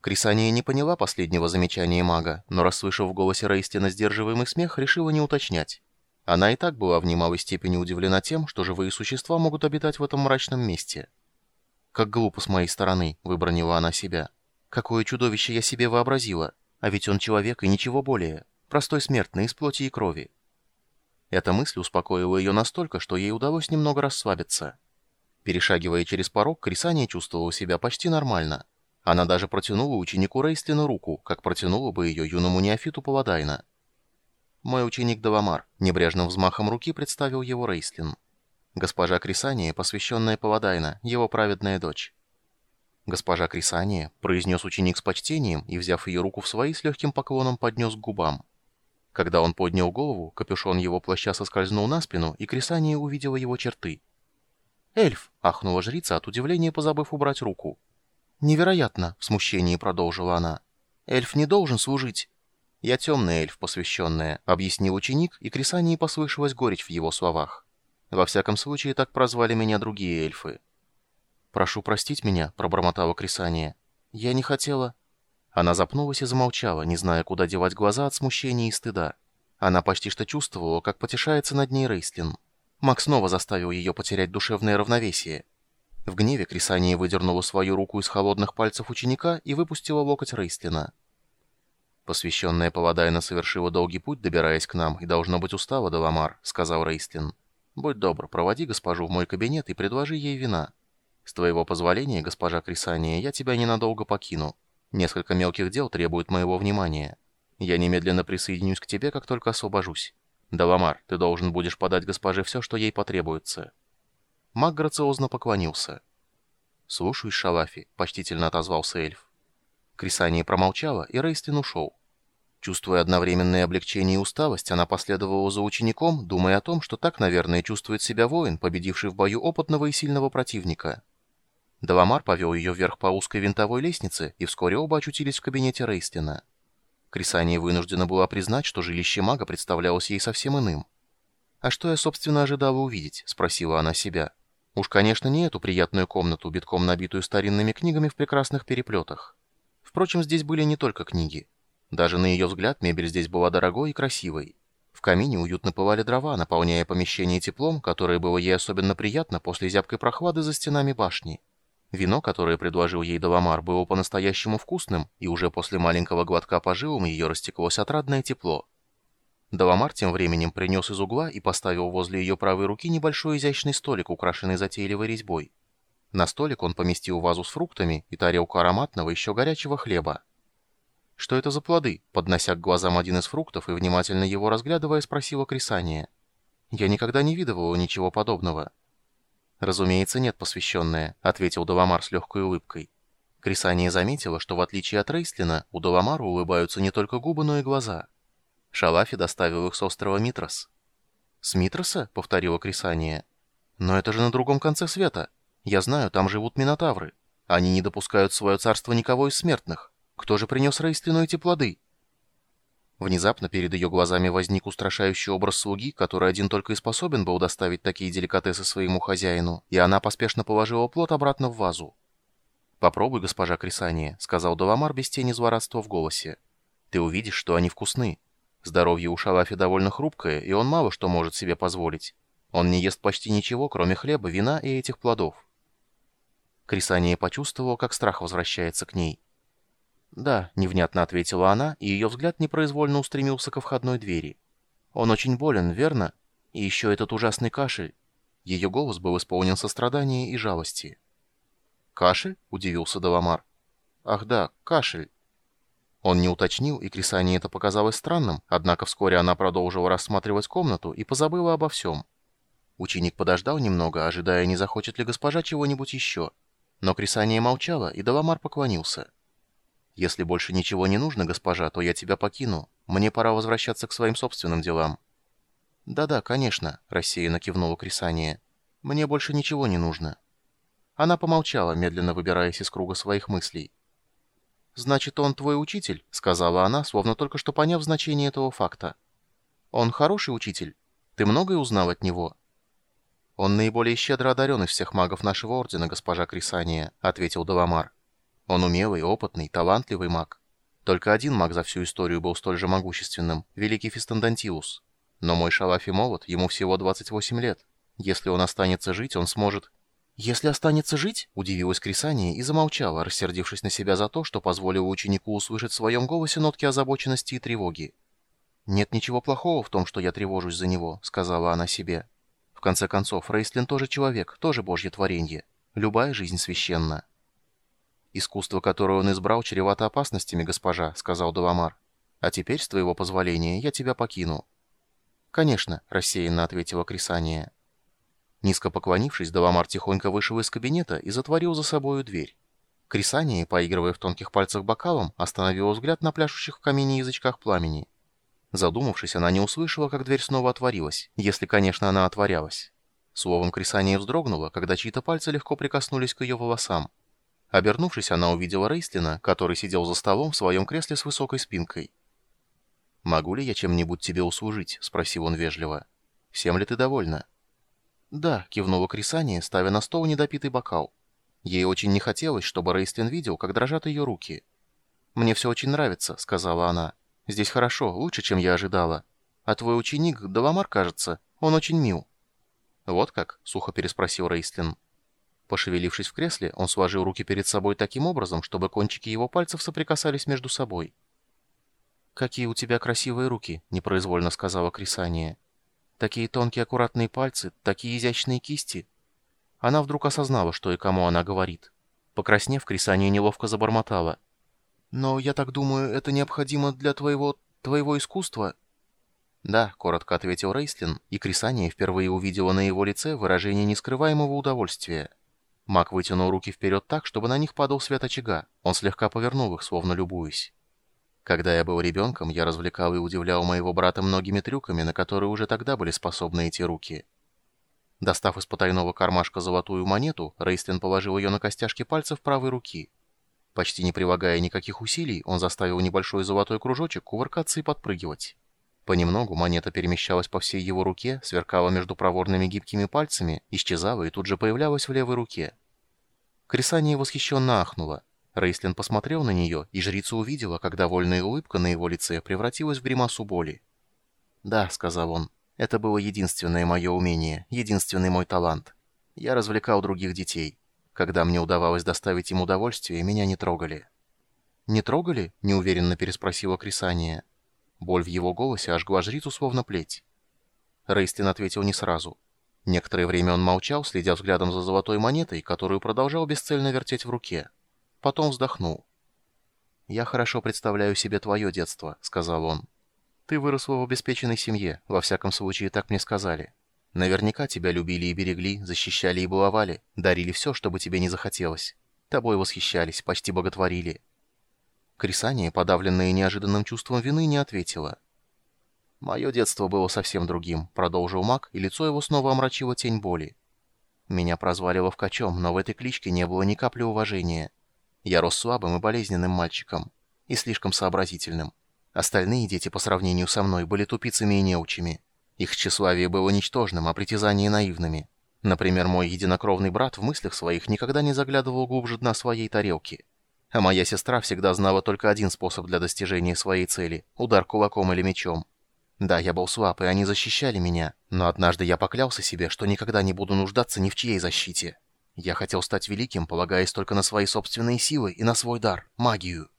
Крисания не поняла последнего замечания мага, но, расслышав в голосе Рейстина сдерживаемый смех, решила не уточнять. Она и так была в немалой степени удивлена тем, что живые существа могут обитать в этом мрачном месте. «Как глупо с моей стороны», — выбронила она себя. «Какое чудовище я себе вообразила! А ведь он человек и ничего более. Простой смертный из плоти и крови». Эта мысль успокоила ее настолько, что ей удалось немного расслабиться. Перешагивая через порог, Крисания чувствовала себя почти нормально. Она даже протянула ученику Рейстлину руку, как протянула бы ее юному неофиту Паладайна. «Мой ученик Даламар», — небрежным взмахом руки представил его Рейслин. «Госпожа Крисания, посвященная Паладайна, его праведная дочь». «Госпожа Крисания», — произнес ученик с почтением и, взяв ее руку в свои, с легким поклоном поднес к губам. Когда он поднял голову, капюшон его плаща соскользнул на спину, и Крисания увидела его черты. «Эльф!» — ахнула жрица, от удивления позабыв убрать руку. «Невероятно!» — в смущении продолжила она. «Эльф не должен служить!» «Я темный эльф, посвященная», — объяснил ученик, и Крисании послышалась горечь в его словах. «Во всяком случае, так прозвали меня другие эльфы». «Прошу простить меня», — пробормотала Крисания. «Я не хотела...» Она запнулась и замолчала, не зная, куда девать глаза от смущения и стыда. Она почти что чувствовала, как потешается над ней Рейслин. Макс снова заставил ее потерять душевное равновесие. В гневе Крисания выдернула свою руку из холодных пальцев ученика и выпустила локоть Рейслина. «Посвященная Паладайна совершила долгий путь, добираясь к нам, и должно быть устала, Даламар», — сказал Рейстлин. «Будь добр, проводи госпожу в мой кабинет и предложи ей вина. С твоего позволения, госпожа Крисания, я тебя ненадолго покину. Несколько мелких дел требуют моего внимания. Я немедленно присоединюсь к тебе, как только освобожусь. Даламар, ты должен будешь подать госпоже все, что ей потребуется». Маг грациозно поклонился. «Слушаюсь, Шалафи», — почтительно отозвался эльф. Крисания промолчала, и Рейстлин ушел. Чувствуя одновременное облегчение и усталость, она последовала за учеником, думая о том, что так, наверное, чувствует себя воин, победивший в бою опытного и сильного противника. Даламар повел ее вверх по узкой винтовой лестнице, и вскоре оба очутились в кабинете Рейстина. Крисания вынуждена была признать, что жилище мага представлялось ей совсем иным. «А что я, собственно, ожидала увидеть?» — спросила она себя. «Уж, конечно, не эту приятную комнату, битком набитую старинными книгами в прекрасных переплетах. Впрочем, здесь были не только книги. Даже на ее взгляд мебель здесь была дорогой и красивой. В камине уютно пылали дрова, наполняя помещение теплом, которое было ей особенно приятно после зябкой прохлады за стенами башни. Вино, которое предложил ей Даламар, было по-настоящему вкусным, и уже после маленького глотка по жилам ее растеклось отрадное тепло. Даламар тем временем принес из угла и поставил возле ее правой руки небольшой изящный столик, украшенный затейливой резьбой. На столик он поместил вазу с фруктами и тарелку ароматного еще горячего хлеба. «Что это за плоды?» Поднося к глазам один из фруктов и внимательно его разглядывая, спросила Крисания. «Я никогда не видывала ничего подобного». «Разумеется, нет, посвященная», — ответил Даламар с легкой улыбкой. Крисания заметила, что в отличие от Рейслина, у Даламара улыбаются не только губы, но и глаза. Шалафи доставил их с острова Митрос. «С Митроса?» — повторила Крисания. «Но это же на другом конце света. Я знаю, там живут минотавры. Они не допускают в свое царство никого из смертных. Кто же принес Рейстлину эти плоды? Внезапно перед ее глазами возник устрашающий образ слуги, который один только и способен был доставить такие деликатесы своему хозяину, и она поспешно положила плод обратно в вазу. «Попробуй, госпожа Крисания», — сказал Даламар без тени злорадства в голосе. «Ты увидишь, что они вкусны. Здоровье у Шалафи довольно хрупкое, и он мало что может себе позволить. Он не ест почти ничего, кроме хлеба, вина и этих плодов». Крисания почувствовала, как страх возвращается к ней. «Да», — невнятно ответила она, и ее взгляд непроизвольно устремился ко входной двери. «Он очень болен, верно? И еще этот ужасный кашель». Ее голос был исполнен сострадания и жалости. «Кашель?» — удивился Даламар. «Ах да, кашель». Он не уточнил, и Крисане это показалось странным, однако вскоре она продолжила рассматривать комнату и позабыла обо всем. Ученик подождал немного, ожидая, не захочет ли госпожа чего-нибудь еще. Но Крисания молчала, и Даламар поклонился. «Если больше ничего не нужно, госпожа, то я тебя покину. Мне пора возвращаться к своим собственным делам». «Да-да, конечно», — рассеянно кивнула Крисания. «Мне больше ничего не нужно». Она помолчала, медленно выбираясь из круга своих мыслей. «Значит, он твой учитель?» — сказала она, словно только что поняв значение этого факта. «Он хороший учитель? Ты многое узнал от него?» «Он наиболее щедро одарен из всех магов нашего ордена, госпожа Крисания», — ответил Даламар. Он умелый, опытный, талантливый маг. Только один маг за всю историю был столь же могущественным — великий Фистандантиус. Но мой Шалафи молод, ему всего 28 лет. Если он останется жить, он сможет... «Если останется жить?» — удивилась Крисания и замолчала, рассердившись на себя за то, что позволила ученику услышать в своем голосе нотки озабоченности и тревоги. «Нет ничего плохого в том, что я тревожусь за него», — сказала она себе. «В конце концов, Рейслин тоже человек, тоже божье творенье. Любая жизнь священна». «Искусство, которое он избрал, чревато опасностями, госпожа», — сказал Деламар. «А теперь, с твоего позволения, я тебя покину». «Конечно», — рассеянно ответила Крисания. Низко поклонившись, Деламар тихонько вышел из кабинета и затворил за собою дверь. Крисания, поигрывая в тонких пальцах бокалом, остановила взгляд на пляшущих в камине язычках пламени. Задумавшись, она не услышала, как дверь снова отворилась, если, конечно, она отворялась. Словом, Крисания вздрогнула, когда чьи-то пальцы легко прикоснулись к ее волосам. Обернувшись, она увидела Рейстлина, который сидел за столом в своем кресле с высокой спинкой. «Могу ли я чем-нибудь тебе услужить?» — спросил он вежливо. «Всем ли ты довольна?» «Да», — кивнула Крисания, ставя на стол недопитый бокал. Ей очень не хотелось, чтобы Рейстлин видел, как дрожат ее руки. «Мне все очень нравится», — сказала она. «Здесь хорошо, лучше, чем я ожидала. А твой ученик, Даламар, кажется, он очень мил». «Вот как?» — сухо переспросил Рейстлин. Пошевелившись в кресле, он сложил руки перед собой таким образом, чтобы кончики его пальцев соприкасались между собой. «Какие у тебя красивые руки», — непроизвольно сказала Крисания. Такие тонкие аккуратные пальцы, такие изящные кисти. Она вдруг осознала, что и кому она говорит. Покраснев, Крисания неловко забормотала. «Но я так думаю, это необходимо для твоего... твоего искусства?» «Да», — коротко ответил Рейслин, и Крисания впервые увидела на его лице выражение нескрываемого удовольствия. Маг вытянул руки вперед так, чтобы на них падал свет очага. Он слегка повернул их, словно любуясь. Когда я был ребенком, я развлекал и удивлял моего брата многими трюками, на которые уже тогда были способны эти руки. Достав из потайного кармашка золотую монету, Рейстлин положил ее на костяшки пальцев правой руки. Почти не прилагая никаких усилий, он заставил небольшой золотой кружочек кувыркаться и подпрыгивать. Понемногу монета перемещалась по всей его руке, сверкала между проворными гибкими пальцами, исчезала и тут же появлялась в левой руке. Крисания восхищенно ахнула. Рейслин посмотрел на нее, и жрица увидела, как довольная улыбка на его лице превратилась в гримасу боли. «Да», — сказал он, — «это было единственное мое умение, единственный мой талант. Я развлекал других детей. Когда мне удавалось доставить им удовольствие, меня не трогали». «Не трогали?» — неуверенно переспросила Крисания. Боль в его голосе ожгла жрицу словно плеть. Рейстлин ответил не сразу. Некоторое время он молчал, следя взглядом за золотой монетой, которую продолжал бесцельно вертеть в руке. Потом вздохнул. «Я хорошо представляю себе твое детство», — сказал он. «Ты выросла в обеспеченной семье, во всяком случае, так мне сказали. Наверняка тебя любили и берегли, защищали и баловали, дарили все, чтобы тебе не захотелось. Тобой восхищались, почти боготворили». Крисания, подавленная неожиданным чувством вины, не ответила. «Мое детство было совсем другим», — продолжил маг, и лицо его снова омрачило тень боли. «Меня прозвали Ловкачом, но в этой кличке не было ни капли уважения». Я рос слабым и болезненным мальчиком, и слишком сообразительным. Остальные дети по сравнению со мной были тупицами и неучими. Их тщеславие было ничтожным, а притязания наивными. Например, мой единокровный брат в мыслях своих никогда не заглядывал глубже дна своей тарелки. А моя сестра всегда знала только один способ для достижения своей цели – удар кулаком или мечом. Да, я был слаб, и они защищали меня, но однажды я поклялся себе, что никогда не буду нуждаться ни в чьей защите. Я хотел стать великим, полагаясь только на свои собственные силы и на свой дар — магию.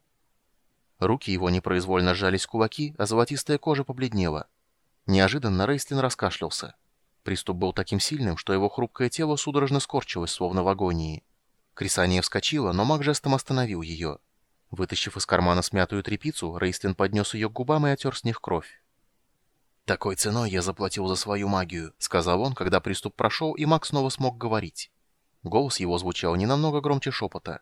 Руки его непроизвольно сжались в кулаки, а золотистая кожа побледнела. Неожиданно Рейстлин раскашлялся. Приступ был таким сильным, что его хрупкое тело судорожно скорчилось, словно в агонии. Крисания вскочила, но маг жестом остановил ее. Вытащив из кармана смятую трепицу, Рейстлин поднес ее к губам и отер с них кровь. «Такой ценой я заплатил за свою магию», — сказал он, когда приступ прошел, и маг снова смог говорить. Голос его звучал не намного громче шепота.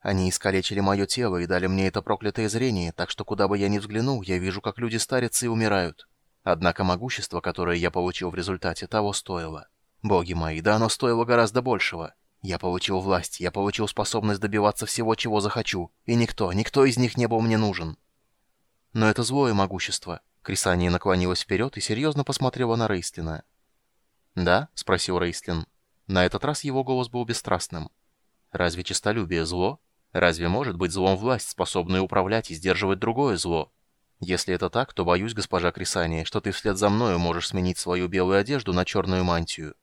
Они искалечили мое тело и дали мне это проклятое зрение, так что куда бы я ни взглянул, я вижу, как люди старятся и умирают. Однако могущество, которое я получил в результате, того стоило. Боги мои, да оно стоило гораздо большего. Я получил власть, я получил способность добиваться всего, чего захочу, и никто, никто из них не был мне нужен. Но это злое могущество. Крисания наклонилась вперед и серьезно посмотрела на Рейстлина. «Да?» — спросил Рейстлин. На этот раз его голос был бесстрастным. «Разве честолюбие зло? Разве может быть злом власть, способная управлять и сдерживать другое зло? Если это так, то боюсь, госпожа Крисания, что ты вслед за мною можешь сменить свою белую одежду на черную мантию.